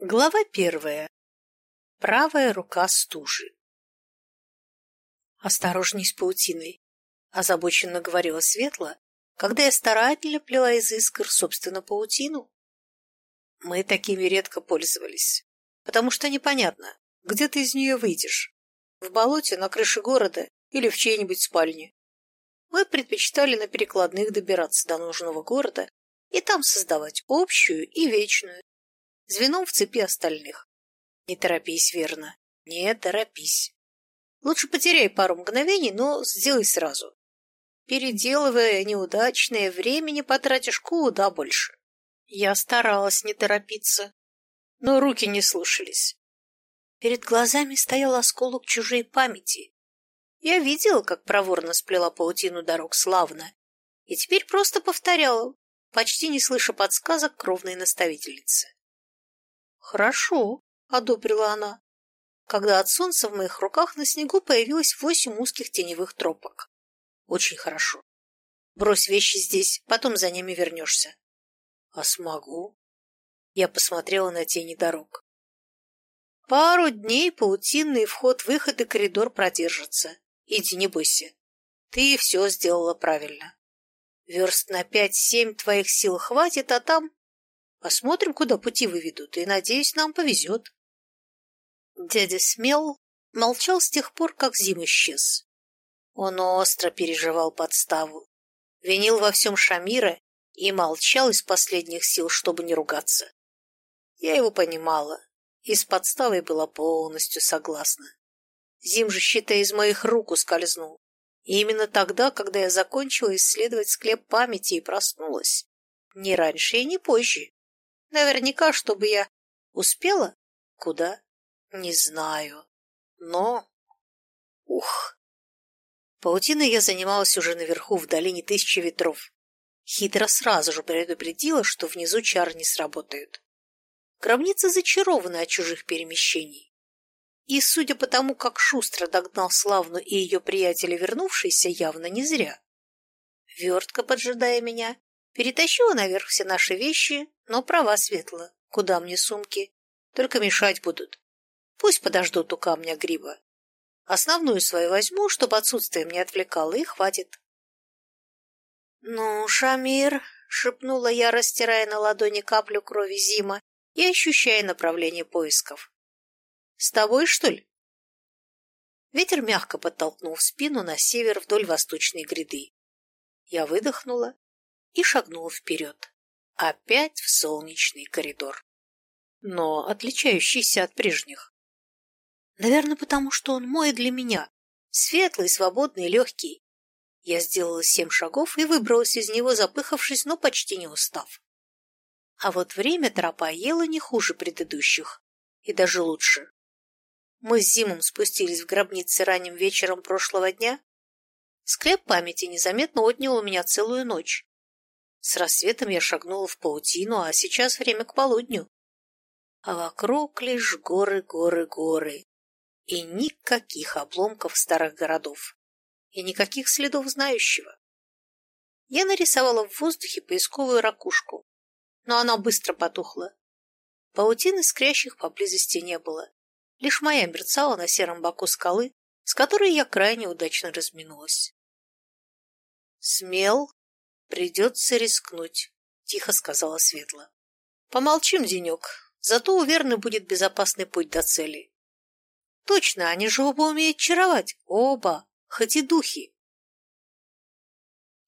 Глава первая. Правая рука стужи. «Осторожней с паутиной», — озабоченно говорила Светла, когда я старательно плела из искр, собственно, паутину. Мы такими редко пользовались, потому что непонятно, где ты из нее выйдешь, в болоте, на крыше города или в чьей-нибудь спальне. Мы предпочитали на перекладных добираться до нужного города и там создавать общую и вечную, звеном в цепи остальных. Не торопись, верно, не торопись. Лучше потеряй пару мгновений, но сделай сразу. Переделывая неудачное, времени потратишь куда больше. Я старалась не торопиться, но руки не слушались. Перед глазами стоял осколок чужой памяти. Я видела, как проворно сплела паутину дорог славно, и теперь просто повторяла, почти не слыша подсказок кровной наставительницы. «Хорошо», — одобрила она, когда от солнца в моих руках на снегу появилось восемь узких теневых тропок. «Очень хорошо. Брось вещи здесь, потом за ними вернешься». «А смогу?» Я посмотрела на тени дорог. «Пару дней паутинный вход-выход и коридор продержатся. Иди, не бойся. Ты все сделала правильно. Верст на пять-семь твоих сил хватит, а там Посмотрим, куда пути выведут, и, надеюсь, нам повезет. Дядя Смел молчал с тех пор, как Зим исчез. Он остро переживал подставу, винил во всем Шамира и молчал из последних сил, чтобы не ругаться. Я его понимала и с подставой была полностью согласна. Зим же, считай, из моих рук ускользнул. И именно тогда, когда я закончила исследовать склеп памяти и проснулась. Не раньше и не позже. Наверняка, чтобы я успела? Куда? Не знаю. Но... Ух! Паутиной я занималась уже наверху, в долине тысячи ветров. Хитро сразу же предупредила, что внизу чары не сработают. Гробница зачарована от чужих перемещений. И, судя по тому, как шустро догнал Славну и ее приятеля, вернувшийся, явно не зря. Вертка, поджидая меня, Перетащила наверх все наши вещи, но права светла. Куда мне сумки? Только мешать будут. Пусть подождут у камня гриба. Основную свою возьму, чтобы отсутствие не отвлекало, и хватит. «Ну, Шамир», — шепнула я, растирая на ладони каплю крови Зима и ощущая направление поисков. «С тобой, что ли?» Ветер мягко подтолкнул в спину на север вдоль восточной гряды. Я выдохнула и шагнул вперед. Опять в солнечный коридор. Но отличающийся от прежних. Наверное, потому что он мой для меня. Светлый, свободный, легкий. Я сделала семь шагов и выбралась из него, запыхавшись, но почти не устав. А вот время тропа ела не хуже предыдущих. И даже лучше. Мы с Зимом спустились в гробнице ранним вечером прошлого дня. Склеп памяти незаметно отнял у меня целую ночь. С рассветом я шагнула в паутину, а сейчас время к полудню. А вокруг лишь горы, горы, горы. И никаких обломков старых городов. И никаких следов знающего. Я нарисовала в воздухе поисковую ракушку, но она быстро потухла. Паутины скрящих поблизости не было. Лишь моя мерцала на сером боку скалы, с которой я крайне удачно разминулась. Смел «Придется рискнуть», — тихо сказала Светла. «Помолчим денек, зато у Верны будет безопасный путь до цели». «Точно, они же оба умеют чаровать, оба, хоть и духи».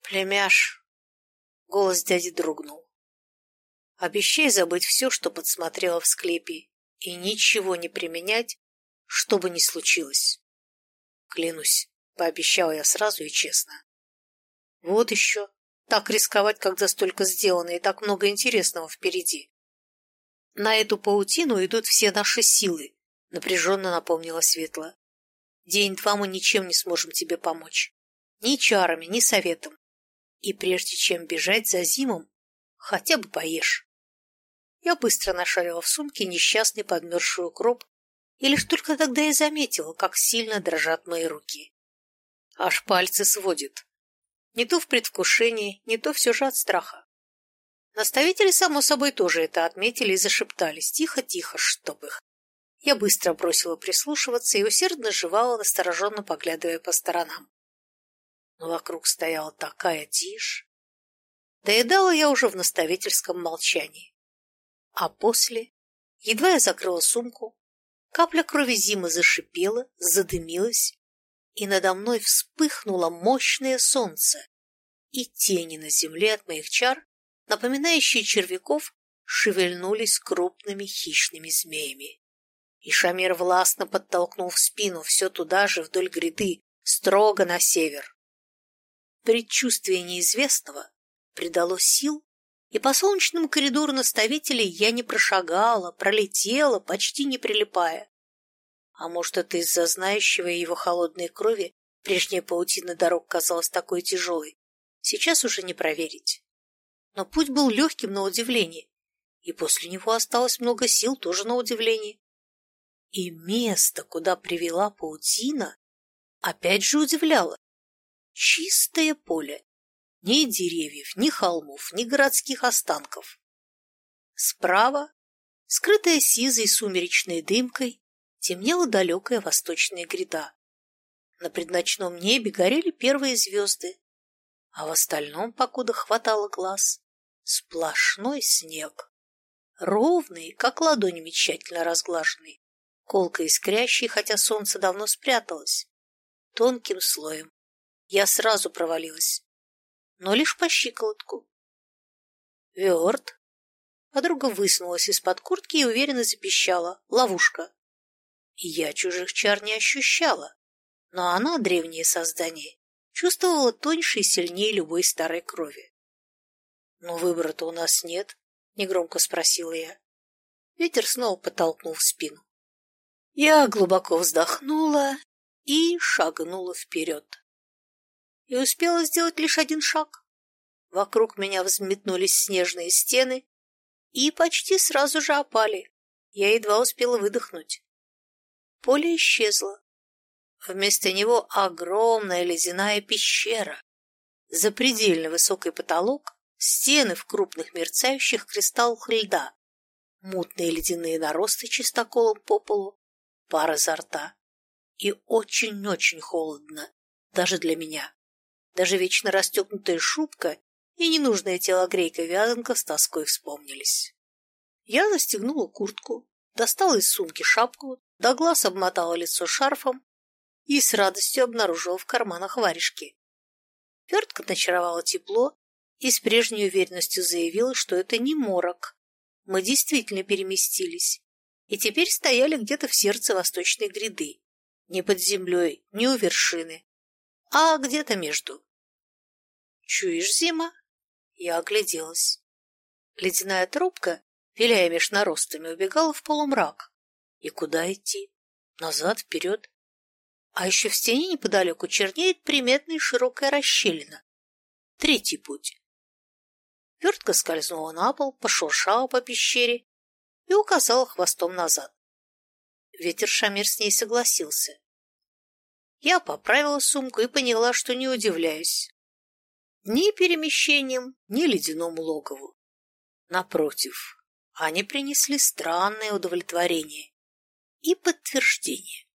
«Племяш», — голос дяди дрогнул, — «обещай забыть все, что подсмотрела в склепе, и ничего не применять, что бы ни случилось». «Клянусь», — пообещала я сразу и честно. «Вот еще», так рисковать, когда столько сделано и так много интересного впереди. На эту паутину идут все наши силы, напряженно напомнила Светла. День-два мы ничем не сможем тебе помочь. Ни чарами, ни советом. И прежде чем бежать за Зимом, хотя бы поешь. Я быстро нашарила в сумке несчастный подмерзший укроп, и лишь только тогда я заметила, как сильно дрожат мои руки. Аж пальцы сводит. Не то в предвкушении, не то все же от страха. Наставители, само собой, тоже это отметили и зашептались. Тихо-тихо, чтоб их. Я быстро бросила прислушиваться и усердно жевала, настороженно поглядывая по сторонам. Но вокруг стояла такая тишь. Доедала я уже в наставительском молчании. А после, едва я закрыла сумку, капля крови зимы зашипела, задымилась, и надо мной вспыхнуло мощное солнце, и тени на земле от моих чар, напоминающие червяков, шевельнулись крупными хищными змеями. И Шамир властно подтолкнул в спину все туда же вдоль гряды, строго на север. Предчувствие неизвестного придало сил, и по солнечному коридору наставителей я не прошагала, пролетела, почти не прилипая. А может, это из-за знающего его холодной крови прежняя паутина дорог казалась такой тяжелой. Сейчас уже не проверить. Но путь был легким на удивление, и после него осталось много сил тоже на удивление. И место, куда привела паутина, опять же удивляло. Чистое поле, ни деревьев, ни холмов, ни городских останков. Справа, скрытая сизой сумеречной дымкой, темнела далекая восточная гряда. На предночном небе горели первые звезды, а в остальном, покуда хватало глаз, сплошной снег. Ровный, как ладонями тщательно разглаженный, колко искрящий, хотя солнце давно спряталось. Тонким слоем. Я сразу провалилась но лишь по щиколотку. Верт. Подруга высунулась из-под куртки и уверенно запищала. Ловушка. Я чужих чар не ощущала, но она, древнее создание, чувствовала тоньше и сильнее любой старой крови. «Но выбора-то у нас нет», — негромко спросила я. Ветер снова подтолкнул в спину. Я глубоко вздохнула и шагнула вперед и успела сделать лишь один шаг. Вокруг меня взметнулись снежные стены и почти сразу же опали. Я едва успела выдохнуть. Поле исчезло. Вместо него огромная ледяная пещера. Запредельно высокий потолок, стены в крупных мерцающих кристаллах льда, мутные ледяные наросты чистоколом по полу, пар изо рта. И очень-очень холодно, даже для меня. Даже вечно расстегнутая шубка и ненужная телогрейка-вязанка с тоской вспомнились. Я застегнула куртку, достала из сумки шапку, до глаз обмотала лицо шарфом и с радостью обнаружила в карманах варежки. Вертка начаровала тепло и с прежней уверенностью заявила, что это не морок. Мы действительно переместились и теперь стояли где-то в сердце восточной гряды, не под землей, не у вершины, а где-то между. «Чуешь, Зима?» Я огляделась. Ледяная трубка, виляя меж наростами, убегала в полумрак. И куда идти? Назад, вперед? А еще в стене неподалеку чернеет приметная широкая расщелина. Третий путь. Вертка скользнула на пол, пошуршала по пещере и указала хвостом назад. Ветер Шамир с ней согласился. Я поправила сумку и поняла, что не удивляюсь. Ни перемещением, ни ледяному логову. Напротив, они принесли странное удовлетворение и подтверждение.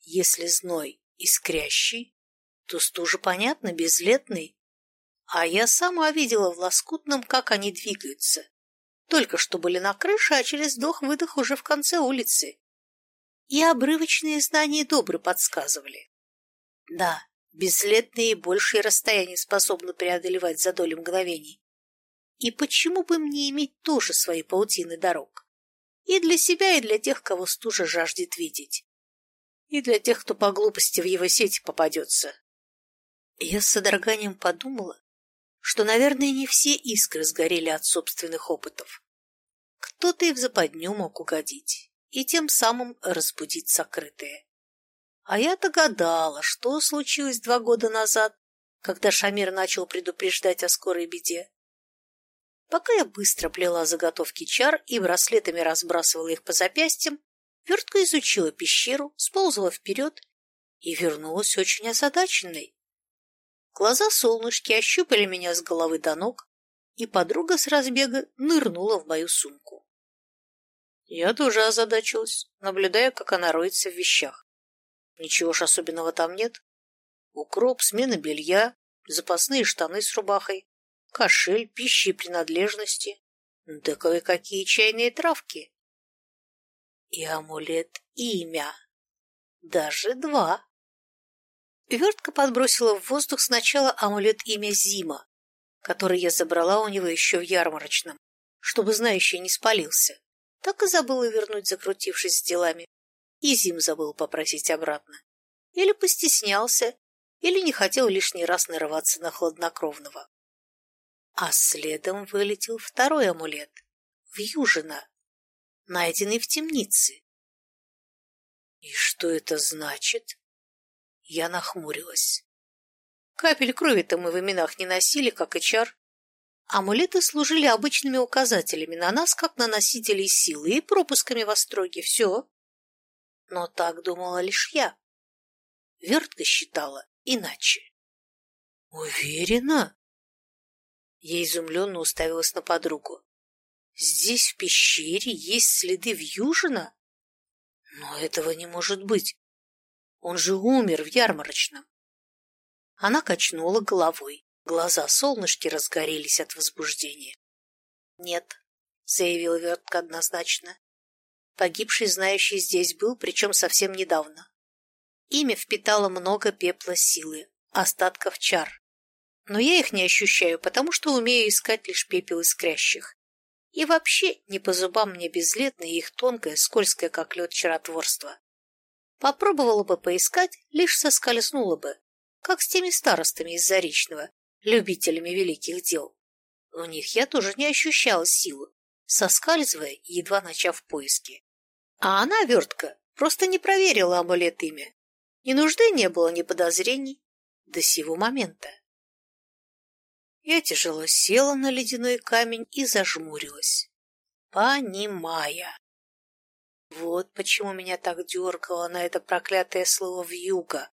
Если зной искрящий, то стужа, понятно, безлетный, а я сама видела в лоскутном, как они двигаются. Только что были на крыше, а через вдох-выдох уже в конце улицы и обрывочные знания добры подсказывали. Да, безлетные большие расстояния способны преодолевать за доли мгновений. И почему бы мне иметь тоже свои паутины дорог? И для себя, и для тех, кого стужа жаждет видеть. И для тех, кто по глупости в его сети попадется. Я с содроганием подумала, что, наверное, не все искры сгорели от собственных опытов. Кто-то и в западню мог угодить и тем самым разбудить сокрытые. А я-то гадала, что случилось два года назад, когда Шамир начал предупреждать о скорой беде. Пока я быстро плела заготовки чар и браслетами разбрасывала их по запястьям, вертка изучила пещеру, сползла вперед и вернулась очень озадаченной. Глаза солнышки ощупали меня с головы до ног и подруга с разбега нырнула в мою сумку. Я тоже озадачилась, наблюдая, как она роется в вещах. Ничего ж особенного там нет. Укроп, смена белья, запасные штаны с рубахой, кошель, пищи и принадлежности. Да кое-какие чайные травки. И амулет имя. Даже два. Вертка подбросила в воздух сначала амулет имя Зима, который я забрала у него еще в ярмарочном, чтобы знающий не спалился. Так и забыла вернуть, закрутившись с делами. И Зим забыл попросить обратно. Или постеснялся, или не хотел лишний раз нарываться на хладнокровного. А следом вылетел второй амулет — Вьюжина, найденный в темнице. И что это значит? Я нахмурилась. Капель крови-то мы в именах не носили, как и чар. Амулеты служили обычными указателями на нас, как на носителей силы, и пропусками в остроге. Все. Но так думала лишь я. Вертка считала иначе. Уверена? Я изумленно уставилась на подругу. Здесь, в пещере, есть следы Вьюжина? Но этого не может быть. Он же умер в ярмарочном. Она качнула головой. Глаза солнышки разгорелись от возбуждения. «Нет», — заявил Вертка однозначно. Погибший знающий здесь был, причем совсем недавно. Имя впитало много пепла силы, остатков чар. Но я их не ощущаю, потому что умею искать лишь пепел искрящих. И вообще не по зубам мне безлетное их тонкое, скользкое, как лед, чаротворство. Попробовала бы поискать, лишь соскользнула бы, как с теми старостами из Заречного, любителями великих дел. У них я тоже не ощущала силы, соскальзывая, едва начав поиски. А она, вертка, просто не проверила амулет имя. Ни нужды не было, ни подозрений до сего момента. Я тяжело села на ледяной камень и зажмурилась, понимая. Вот почему меня так дергало на это проклятое слово «вьюга»,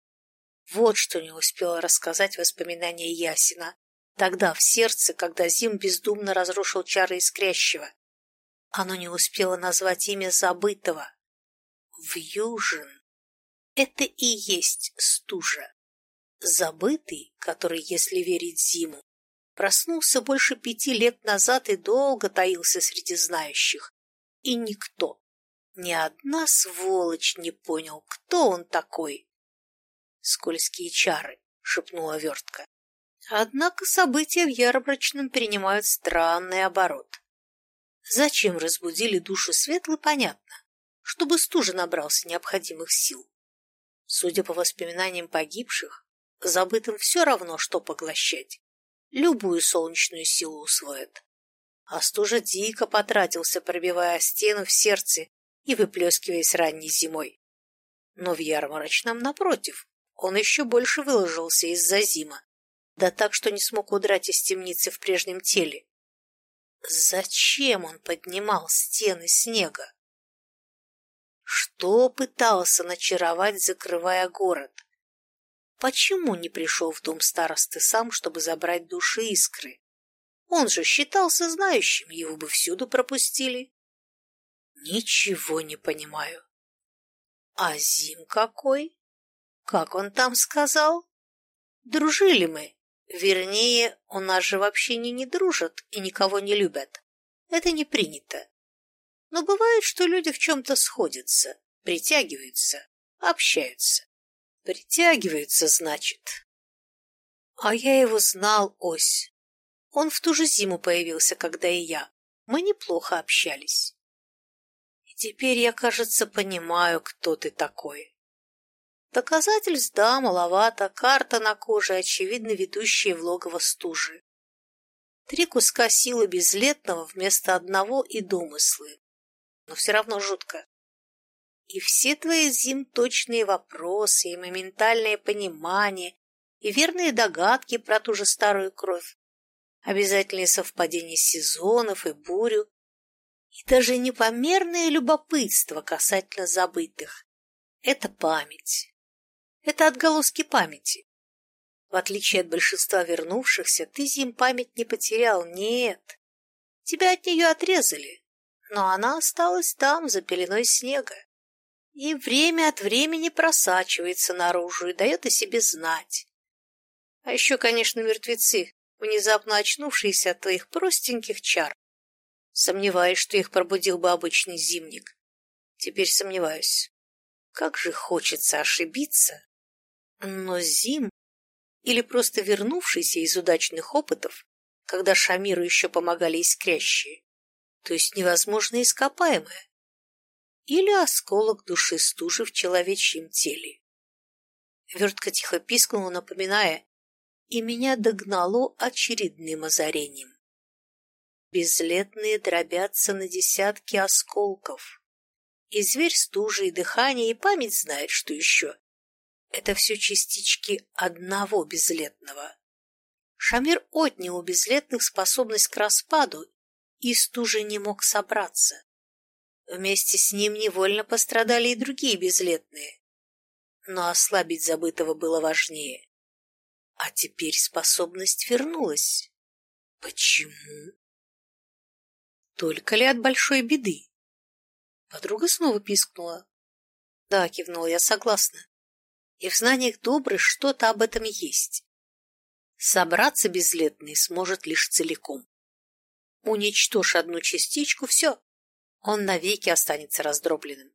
вот что не успела рассказать воспоминания Ясина. Тогда, в сердце, когда Зим бездумно разрушил чары искрящего. Оно не успело назвать имя забытого. Вьюжин. Это и есть стужа. Забытый, который, если верить Зиму, проснулся больше пяти лет назад и долго таился среди знающих. И никто, ни одна сволочь не понял, кто он такой скользкие чары, шепнула вертка. Однако события в Ярбрачном принимают странный оборот. Зачем разбудили душу светлый, понятно, чтобы стужа набрался необходимых сил. Судя по воспоминаниям погибших, забытым все равно, что поглощать. Любую солнечную силу усвоит. А стужа дико потратился, пробивая стену в сердце и выплескиваясь ранней зимой. Но в ярмарочном, напротив, он еще больше выложился из-за зима, да так, что не смог удрать из темницы в прежнем теле. Зачем он поднимал стены снега? Что пытался начаровать, закрывая город? Почему не пришел в дом старосты сам, чтобы забрать души искры? Он же считался знающим, его бы всюду пропустили. Ничего не понимаю. А Зим какой? Как он там сказал? Дружили мы. Вернее, у нас же вообще не не дружат и никого не любят. Это не принято. Но бывает, что люди в чем-то сходятся, притягиваются, общаются. Притягиваются, значит. А я его знал, Ось. Он в ту же зиму появился, когда и я. Мы неплохо общались. И теперь я, кажется, понимаю, кто ты такой. Доказательств да, маловато, карта на коже, очевидно ведущая в логово стужи. Три куска силы безлетного вместо одного и домыслы. Но все равно жутко. И все твои зим точные вопросы, и моментальное понимание, и верные догадки про ту же старую кровь, обязательные совпадения сезонов и бурю, и даже непомерное любопытство касательно забытых. Это память. Это отголоски памяти. В отличие от большинства вернувшихся, ты зим память не потерял, нет. Тебя от нее отрезали, но она осталась там, за пеленой снега. И время от времени просачивается наружу и дает о себе знать. А еще, конечно, мертвецы, внезапно очнувшиеся от твоих простеньких чар. Сомневаюсь, что их пробудил бы обычный зимник. Теперь сомневаюсь. Как же хочется ошибиться. Но Зим, или просто вернувшийся из удачных опытов, когда Шамиру еще помогали искрящие, то есть невозможно ископаемое, или осколок души стужи в человечьем теле. Вертка тихо пискнула, напоминая, и меня догнало очередным озарением. Безлетные дробятся на десятки осколков. И зверь стужи, и дыхание, и память знает, что еще. Это все частички одного безлетного. Шамир отнял у безлетных способность к распаду, и стужи не мог собраться. Вместе с ним невольно пострадали и другие безлетные. Но ослабить забытого было важнее. А теперь способность вернулась. Почему? Только ли от большой беды? Подруга снова пискнула. Да, кивнула я, согласна. И в знаниях добрых что-то об этом есть. Собраться безлетный сможет лишь целиком. Уничтожь одну частичку, все. Он навеки останется раздробленным.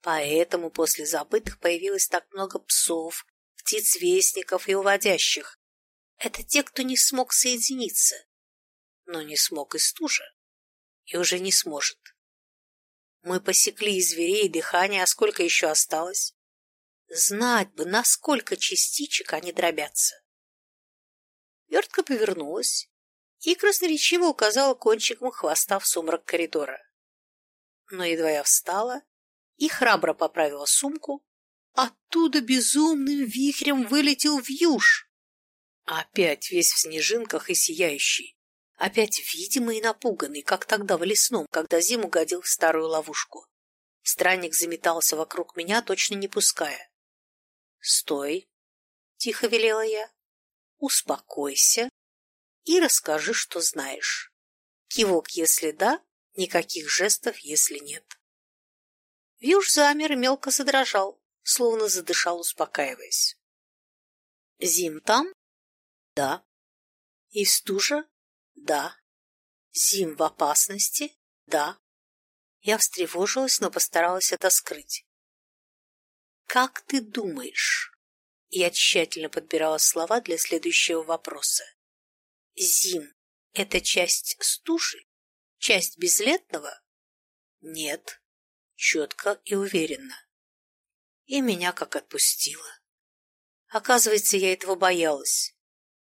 Поэтому после забытых появилось так много псов, птиц-вестников и уводящих. Это те, кто не смог соединиться, но не смог и стужа и уже не сможет. Мы посекли и зверей, и дыхание, а сколько еще осталось? Знать бы, на сколько частичек они дробятся. Вертка повернулась и красноречиво указала кончиком хвоста в сумрак коридора. Но едва я встала и храбро поправила сумку, оттуда безумным вихрем вылетел вьюж. Опять весь в снежинках и сияющий. Опять видимый и напуганный, как тогда в лесном, когда Зим угодил в старую ловушку. Странник заметался вокруг меня, точно не пуская. «Стой!» — тихо велела я. «Успокойся и расскажи, что знаешь. Кивок, если да, никаких жестов, если нет». Вьюж замер и мелко задрожал, словно задышал, успокаиваясь. «Зим там?» «Да». «И стужа?» Да. Зим в опасности? Да. Я встревожилась, но постаралась это скрыть. Как ты думаешь? Я тщательно подбирала слова для следующего вопроса. Зим — это часть стужи? Часть безлетного? Нет. Четко и уверенно. И меня как отпустило. Оказывается, я этого боялась.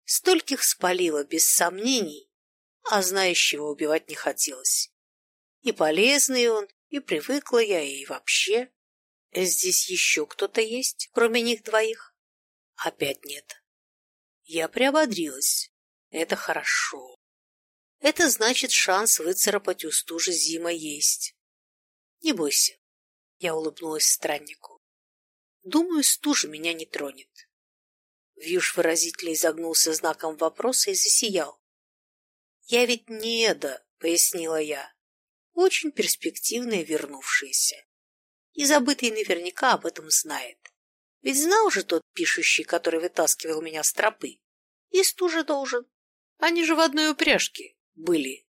Стольких спалила без сомнений, а знающего убивать не хотелось. И полезный он, и привыкла я, и вообще. Здесь еще кто-то есть, кроме них двоих? Опять нет. Я приободрилась. Это хорошо. Это значит, шанс выцарапать у стужи зима есть. Не бойся. Я улыбнулась страннику. Думаю, стужа меня не тронет. Вьюж выразительно изогнулся знаком вопроса и засиял. «Я ведь не Эда», — пояснила я. «Очень перспективная вернувшаяся. И забытый наверняка об этом знает. Ведь знал же тот пишущий, который вытаскивал меня с тропы. И стужа должен. Они же в одной упряжке были.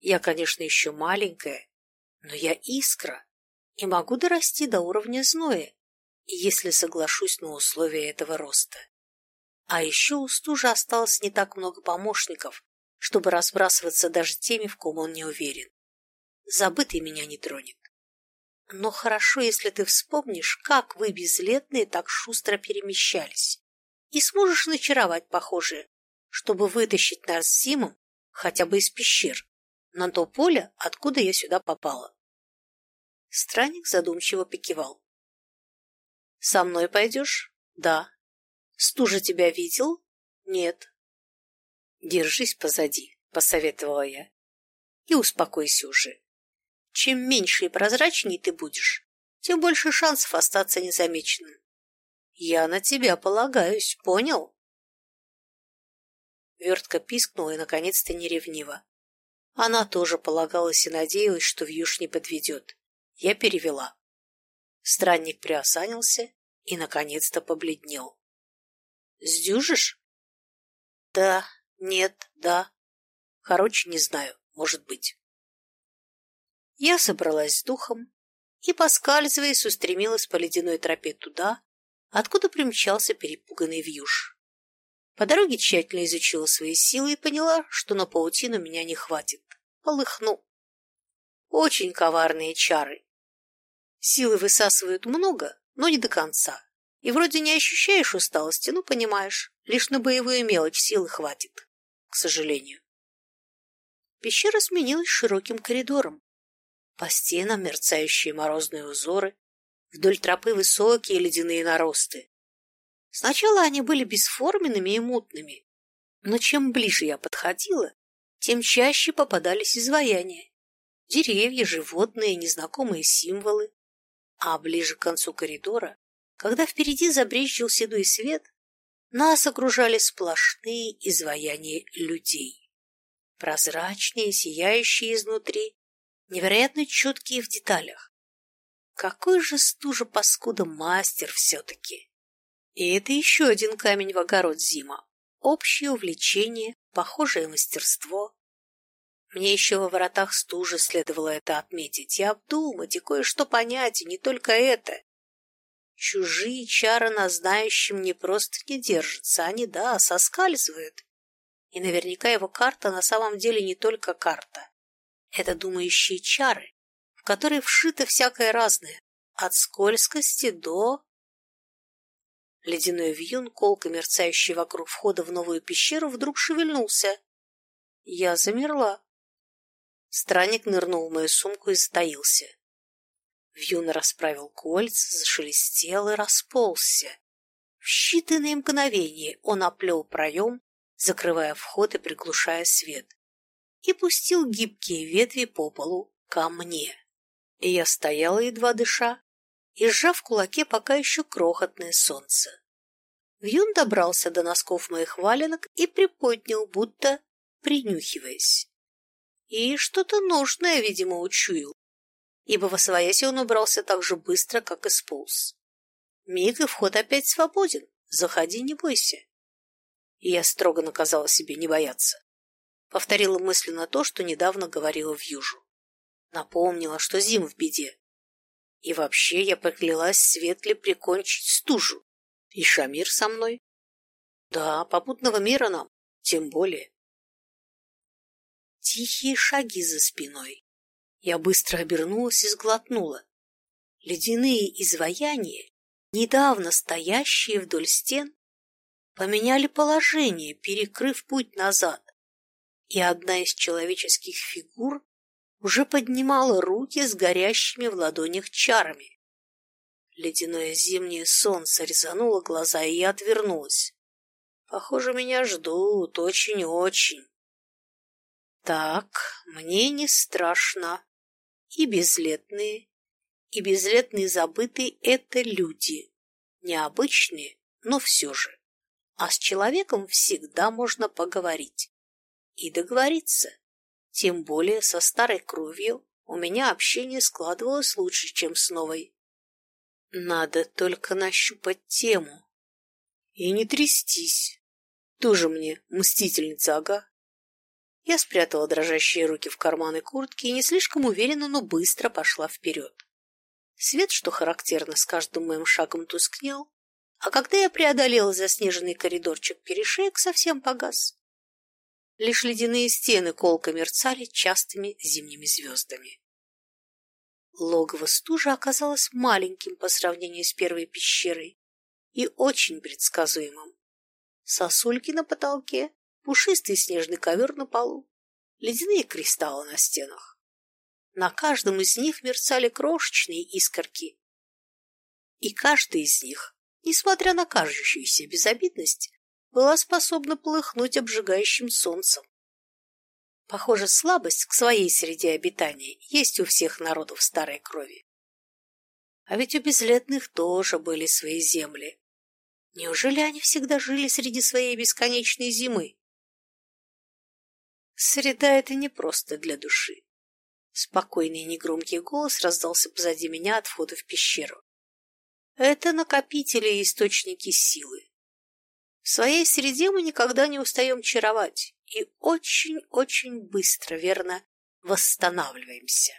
Я, конечно, еще маленькая, но я искра и могу дорасти до уровня зноя, если соглашусь на условия этого роста. А еще у стужи осталось не так много помощников, чтобы разбрасываться даже теми, в ком он не уверен. Забытый меня не тронет. Но хорошо, если ты вспомнишь, как вы, безлетные, так шустро перемещались, и сможешь начаровать похожее, чтобы вытащить нас Зимом хотя бы из пещер, на то поле, откуда я сюда попала. Странник задумчиво покивал. «Со мной пойдешь?» «Да». «Стужа тебя видел?» «Нет». «Держись позади», — посоветовала я. «И успокойся уже. Чем меньше и прозрачнее ты будешь, тем больше шансов остаться незамеченным. Я на тебя полагаюсь, понял?» Вертка пискнула и, наконец-то, не ревнива. Она тоже полагалась и надеялась, что Вьюш не подведет. Я перевела. Странник приосанился и, наконец-то, побледнел. «Сдюжишь?» «Да, нет, да. Короче, не знаю, может быть». Я собралась с духом и, поскальзываясь, устремилась по ледяной тропе туда, откуда примчался перепуганный Вьюш. По дороге тщательно изучила свои силы и поняла, что на паутину меня не хватит. Полыхну. Очень коварные чары. Силы высасывают много, но не до конца. И вроде не ощущаешь усталости, но понимаешь, лишь на боевую мелочь силы хватит, к сожалению. Пещера сменилась широким коридором. По стенам мерцающие морозные узоры, вдоль тропы высокие ледяные наросты. Сначала они были бесформенными и мутными, но чем ближе я подходила, тем чаще попадались изваяния. Деревья, животные, незнакомые символы. А ближе к концу коридора, когда впереди забрезжил седой свет, нас окружали сплошные изваяния людей. Прозрачные, сияющие изнутри, невероятно четкие в деталях. Какой же стужа паскуда мастер все-таки! И это еще один камень в огород Зима. Общее увлечение, похожее мастерство. Мне еще во воротах стужи следовало это отметить и обдумать, и кое-что понять, и не только это. Чужие чары на знающем не просто не держатся, они, да, соскальзывают. И наверняка его карта на самом деле не только карта. Это думающие чары, в которые вшито всякое разное, от скользкости до Ледяной вьюн, колко мерцающий вокруг входа в новую пещеру, вдруг шевельнулся. Я замерла. Странник нырнул в мою сумку и затаился. Вьюн расправил кольца, зашелестел и расползся. В считанные мгновения он оплел проем, закрывая вход и приглушая свет, и пустил гибкие ветви по полу ко мне. И я стояла, едва дыша, и сжав в кулаке пока еще крохотное солнце. Вьюн добрался до носков моих валенок и приподнял, будто принюхиваясь. И что-то нужное, видимо, учуял, ибо во свояси он убрался так же быстро, как и сполз. Миг и вход опять свободен. Заходи, не бойся. И я строго наказала себе не бояться. Повторила мысленно то, что недавно говорила в Южу. Напомнила, что зим в беде, и вообще я поклялась Светле прикончить стужу. И Шамир со мной. Да, попутного мира нам, тем более. Тихие шаги за спиной. Я быстро обернулась и сглотнула. Ледяные изваяния, недавно стоящие вдоль стен, поменяли положение, перекрыв путь назад, и одна из человеческих фигур уже поднимала руки с горящими в ладонях чарами. Ледяное зимнее солнце резануло глаза, и я отвернулась. Похоже, меня ждут очень-очень. Так, мне не страшно. И безлетные, и безлетные забытые — это люди. Необычные, но все же. А с человеком всегда можно поговорить. И договориться. Тем более со старой кровью у меня общение складывалось лучше, чем с новой. Надо только нащупать тему. И не трястись. Тоже мне мстительница, ага. Я спрятала дрожащие руки в карманы куртки и не слишком уверенно, но быстро пошла вперед. Свет, что характерно, с каждым моим шагом тускнел, а когда я преодолела заснеженный коридорчик перешеек, совсем погас. Лишь ледяные стены колко мерцали частыми зимними звездами. Логово стужа оказалось маленьким по сравнению с первой пещерой и очень предсказуемым. Сосульки на потолке, пушистый снежный ковер на полу, ледяные кристаллы на стенах. На каждом из них мерцали крошечные искорки. И каждый из них, несмотря на кажущуюся безобидность, была способна полыхнуть обжигающим солнцем. Похоже, слабость к своей среде обитания есть у всех народов старой крови. А ведь у безлетных тоже были свои земли. Неужели они всегда жили среди своей бесконечной зимы? Среда — это не просто для души. Спокойный негромкий голос раздался позади меня от входа в пещеру. Это накопители и источники силы. В своей среде мы никогда не устаем чаровать и очень-очень быстро, верно, восстанавливаемся.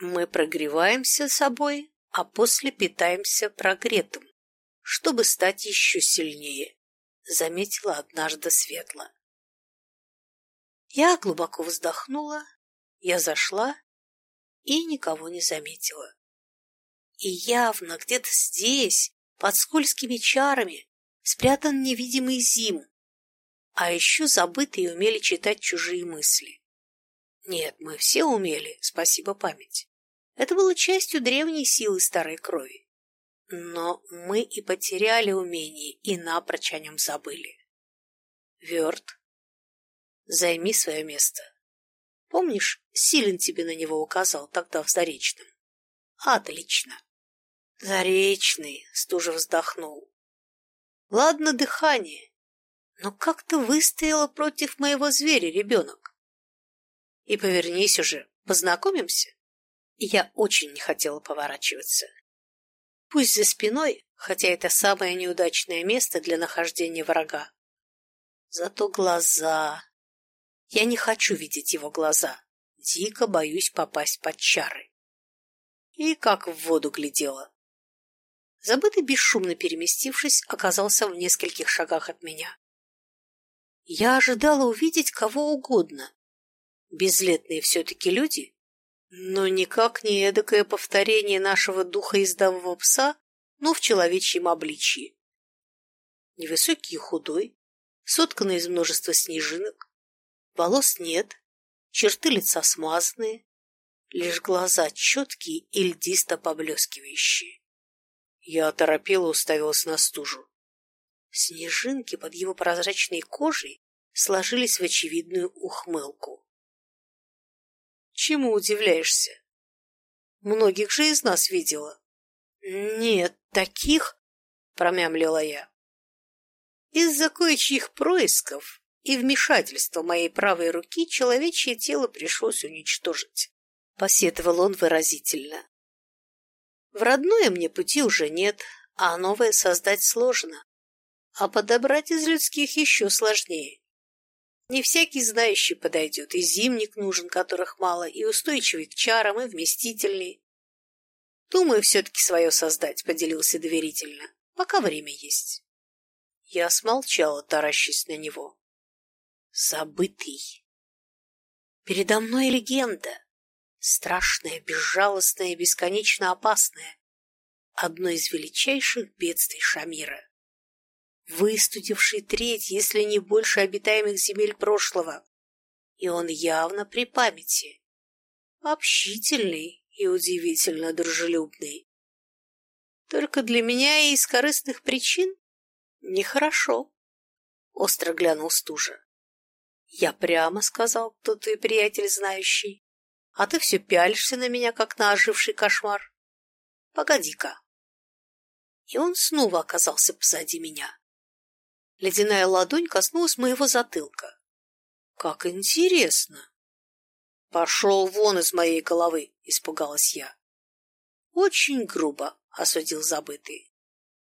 Мы прогреваемся собой, а после питаемся прогретым, чтобы стать еще сильнее, заметила однажды Светла. Я глубоко вздохнула, я зашла и никого не заметила. И явно где-то здесь, под скользкими чарами, спрятан невидимый Зим, а еще забытые умели читать чужие мысли. Нет, мы все умели, спасибо память. Это было частью древней силы старой крови. Но мы и потеряли умение, и напрочь о нем забыли. Верт, Займи свое место. Помнишь, Силен тебе на него указал тогда в Заречном? Отлично. Заречный, стужа вздохнул. Ладно дыхание, но как ты выстояла против моего зверя, ребенок? И повернись уже, познакомимся. Я очень не хотела поворачиваться. Пусть за спиной, хотя это самое неудачное место для нахождения врага. Зато глаза... Я не хочу видеть его глаза. Дико боюсь попасть под чары. И как в воду глядела. Забытый, бесшумно переместившись, оказался в нескольких шагах от меня. Я ожидала увидеть кого угодно. Безлетные все-таки люди, но никак не эдакое повторение нашего духа издавого пса, но в человечьем обличье. Невысокий и худой, сотканный из множества снежинок, Волос нет, черты лица смазанные, лишь глаза четкие и льдисто поблескивающие. Я оторопела уставилась на стужу. Снежинки под его прозрачной кожей сложились в очевидную ухмылку. Чему удивляешься? Многих же из нас видела. Нет, таких, промямлила я. Из-за кое-чьих происков и вмешательство моей правой руки человечье тело пришлось уничтожить. Посетовал он выразительно. В родное мне пути уже нет, а новое создать сложно. А подобрать из людских еще сложнее. Не всякий знающий подойдет, и зимник нужен, которых мало, и устойчивый к чарам, и вместительный. Думаю, все-таки свое создать, поделился доверительно, пока время есть. Я смолчала, таращась на него забытый. Передо мной легенда, страшная, безжалостная, бесконечно опасная, одно из величайших бедствий Шамира, выстудивший треть, если не больше обитаемых земель прошлого, и он явно при памяти, общительный и удивительно дружелюбный. Только для меня и из корыстных причин нехорошо, — остро глянул стужа. Я прямо сказал, кто ты приятель знающий, а ты все пялишься на меня, как на оживший кошмар. Погоди-ка. И он снова оказался позади меня. Ледяная ладонь коснулась моего затылка. Как интересно. Пошел вон из моей головы, испугалась я. Очень грубо, осудил забытый.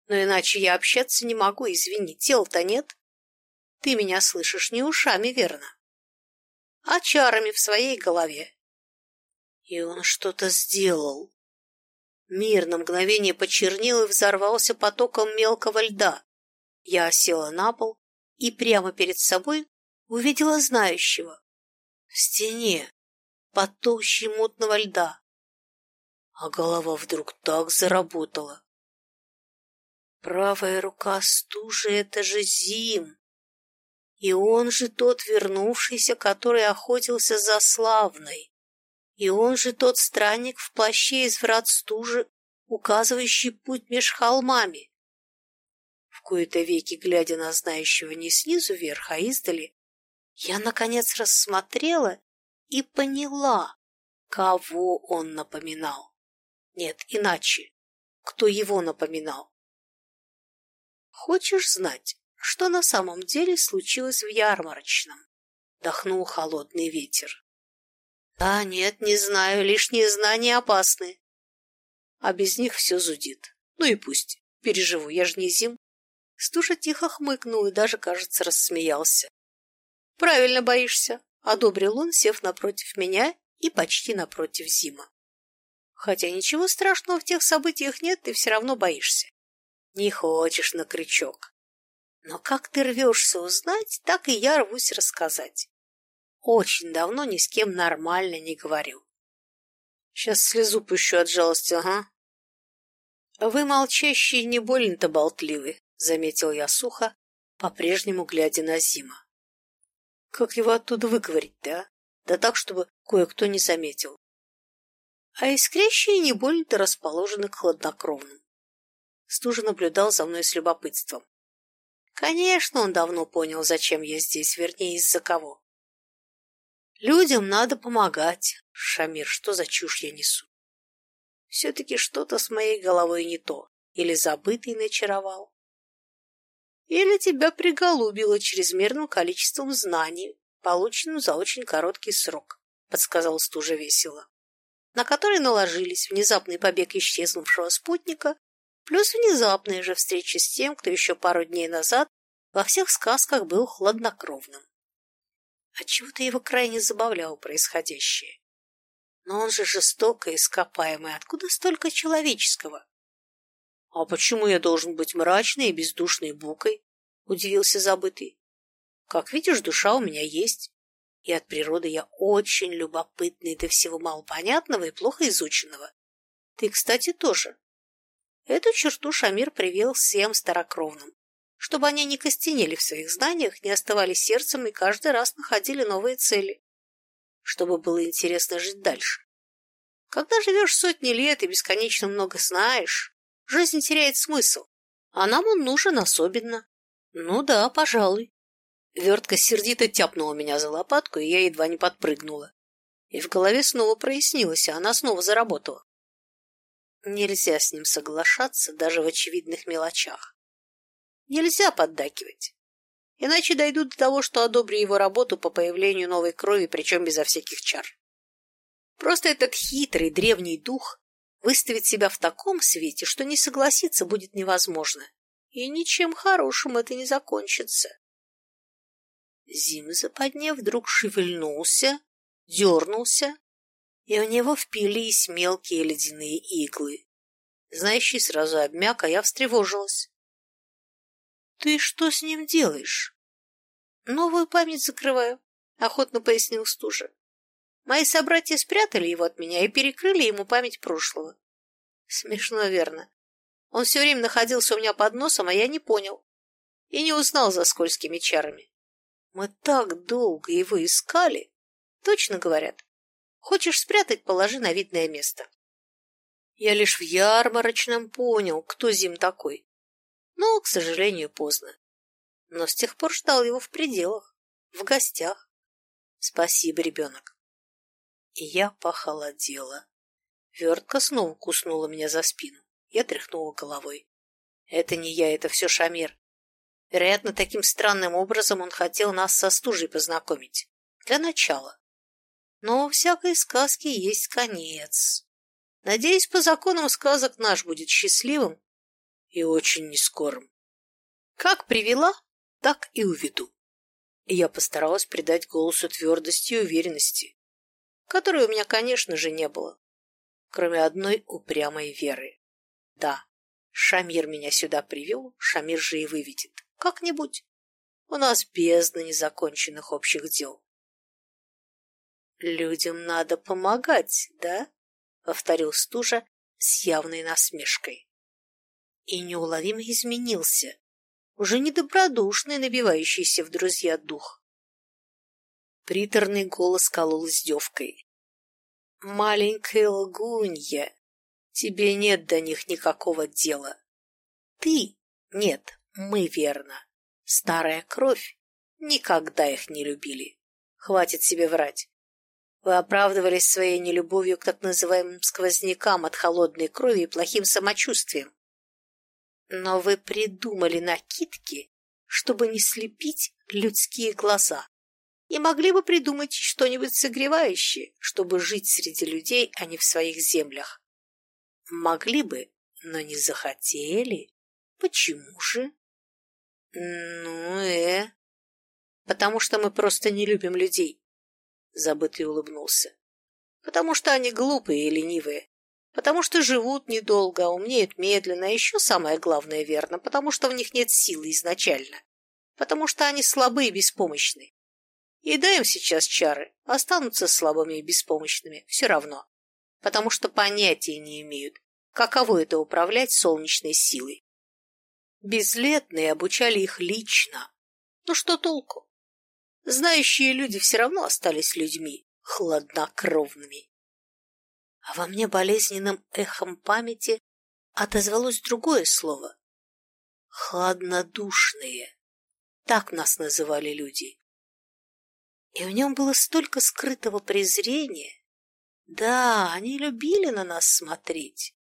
Но иначе я общаться не могу, извини, тела-то нет. Ты меня слышишь не ушами, верно? А чарами в своей голове. И он что-то сделал. Мир на мгновение почернел и взорвался потоком мелкого льда. Я села на пол и прямо перед собой увидела знающего. В стене, под толщей мутного льда. А голова вдруг так заработала. Правая рука стужи — это же Зим. И он же тот вернувшийся, который охотился за славной. И он же тот странник в плаще из врат стужи, указывающий путь меж холмами. В кои-то веки, глядя на знающего не снизу вверх, а издали, я, наконец, рассмотрела и поняла, кого он напоминал. Нет, иначе, кто его напоминал. Хочешь знать? что на самом деле случилось в ярмарочном. Дохнул холодный ветер. А нет, не знаю, лишние знания опасны. А без них все зудит. Ну и пусть. Переживу, я же не зим. Стужа тихо хмыкнул и даже, кажется, рассмеялся. Правильно боишься, одобрил он, сев напротив меня и почти напротив Зима. Хотя ничего страшного в тех событиях нет, ты все равно боишься. Не хочешь на крючок. Но как ты рвешься узнать, так и я рвусь рассказать. Очень давно ни с кем нормально не говорил. Сейчас слезу пущу от жалости, ага. Вы молчащие не больно-то болтливы, заметил я сухо, по-прежнему глядя на Зима. Как его оттуда выговорить-то, а? Да так, чтобы кое-кто не заметил. А искрящие не больно-то расположены к хладнокровным. Стужа наблюдал за мной с любопытством. Конечно, он давно понял, зачем я здесь, вернее, из-за кого. Людям надо помогать. Шамир, что за чушь я несу? Все-таки что-то с моей головой не то. Или забытый начаровал. Или тебя приголубило чрезмерным количеством знаний, полученным за очень короткий срок, подсказал стужа весело, на который наложились внезапный побег исчезнувшего спутника плюс внезапная же встреча с тем, кто еще пару дней назад во всех сказках был хладнокровным. Отчего-то его крайне забавляло происходящее. Но он же жестокий, ископаемый. Откуда столько человеческого? — А почему я должен быть мрачной и бездушной букой? — удивился забытый. — Как видишь, душа у меня есть. И от природы я очень любопытный до всего малопонятного и плохо изученного. Ты, кстати, тоже. Эту черту Шамир привел всем старокровным чтобы они не костенели в своих знаниях, не оставались сердцем и каждый раз находили новые цели, чтобы было интересно жить дальше. Когда живешь сотни лет и бесконечно много знаешь, жизнь теряет смысл, а нам он нужен особенно. Ну да, пожалуй. Вертка сердито тяпнула меня за лопатку, и я едва не подпрыгнула. И в голове снова прояснилось, а она снова заработала. Нельзя с ним соглашаться даже в очевидных мелочах. Нельзя поддакивать. Иначе дойдут до того, что одобрю его работу по появлению новой крови, причем безо всяких чар. Просто этот хитрый древний дух выставит себя в таком свете, что не согласиться будет невозможно. И ничем хорошим это не закончится. Зим западня вдруг шевельнулся, дернулся, и в него впились мелкие ледяные иглы. Знающий сразу обмяк, а я встревожилась. «Ты что с ним делаешь?» «Новую память закрываю», — охотно пояснил Стужа. «Мои собратья спрятали его от меня и перекрыли ему память прошлого». Смешно, верно. Он все время находился у меня под носом, а я не понял. И не узнал за скользкими чарами. Мы так долго его искали. Точно говорят. Хочешь спрятать, положи на видное место. Я лишь в ярмарочном понял, кто Зим такой но, к сожалению, поздно. Но с тех пор ждал его в пределах, в гостях. Спасибо, ребенок. И я похолодела. Вертка снова куснула меня за спину. Я тряхнула головой. Это не я, это все Шамир. Вероятно, таким странным образом он хотел нас со стужей познакомить. Для начала. Но у всякой сказки есть конец. Надеюсь, по законам сказок наш будет счастливым и очень нескорым. Как привела, так и уведу. И я постаралась придать голосу твердости и уверенности, которой у меня, конечно же, не было, кроме одной упрямой веры. Да, Шамир меня сюда привел, Шамир же и выведет. Как-нибудь. У нас бездна незаконченных общих дел. «Людям надо помогать, да?» — повторил стужа с явной насмешкой и неуловимо изменился, уже недобродушный, набивающийся в друзья дух. Приторный голос колол издевкой. «Маленькая лгунья, тебе нет до них никакого дела. Ты? Нет, мы верно. Старая кровь? Никогда их не любили. Хватит себе врать. Вы оправдывались своей нелюбовью к так называемым сквознякам от холодной крови и плохим самочувствием. Но вы придумали накидки, чтобы не слепить людские глаза. и могли бы придумать что-нибудь согревающее, чтобы жить среди людей, а не в своих землях. Могли бы, но не захотели. Почему же? Ну, э... Потому что мы просто не любим людей. Забытый улыбнулся. Потому что они глупые и ленивые. Потому что живут недолго, а умнеют медленно, а еще самое главное верно, потому что в них нет силы изначально. Потому что они слабы и беспомощны. И дай им сейчас чары, останутся слабыми и беспомощными, все равно. Потому что понятия не имеют, каково это управлять солнечной силой. Безлетные обучали их лично. Ну что толку? Знающие люди все равно остались людьми, хладнокровными. А во мне болезненным эхом памяти отозвалось другое слово. Хладнодушные. Так нас называли люди. И в нем было столько скрытого презрения. Да, они любили на нас смотреть.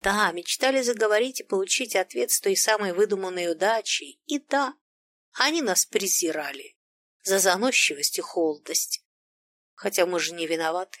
Да, мечтали заговорить и получить ответ с той самой выдуманной удачей. И да, они нас презирали за заносчивость и холодность. Хотя мы же не виноваты.